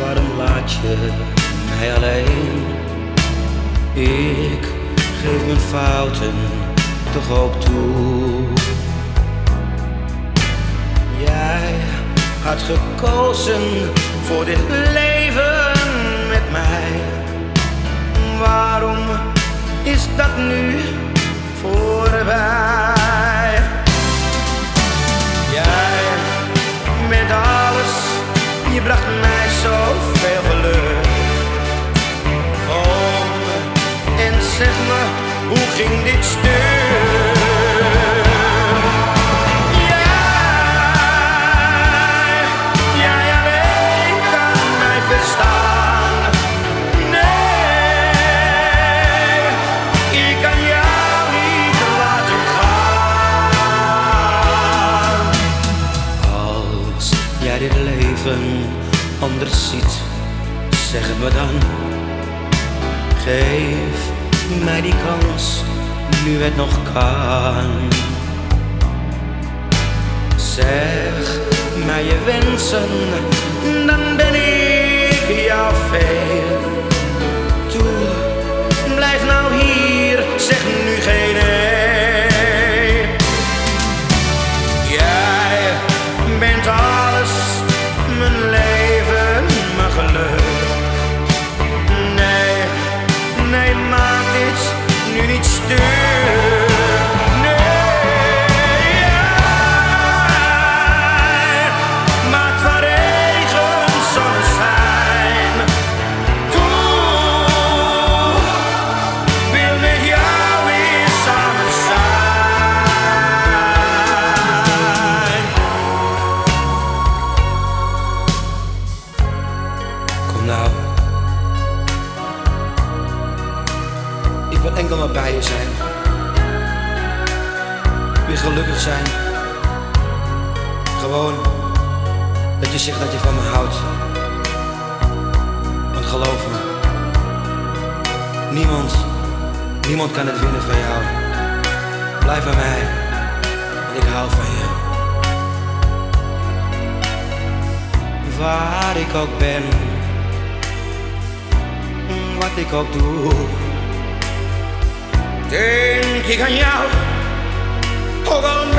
waarom laat je mij alleen? Ik geef mijn fouten toch ook toe. Jij had gekozen voor dit leven met mij. Waarom is dat nu? Jij dit leven anders ziet, zeg het me dan. Geef mij die kans, nu het nog kan. Zeg mij je wensen, dan ben ik nou. Ik wil enkel maar bij je zijn. Weer gelukkig zijn. Gewoon dat je zegt dat je van me houdt. Want geloof me, niemand, niemand kan het winnen van jou. Blijf bij mij, want ik hou van je. Waar ik ook ben, wat ik ook doe. Denk ik aan jou, ook al